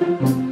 Yeah.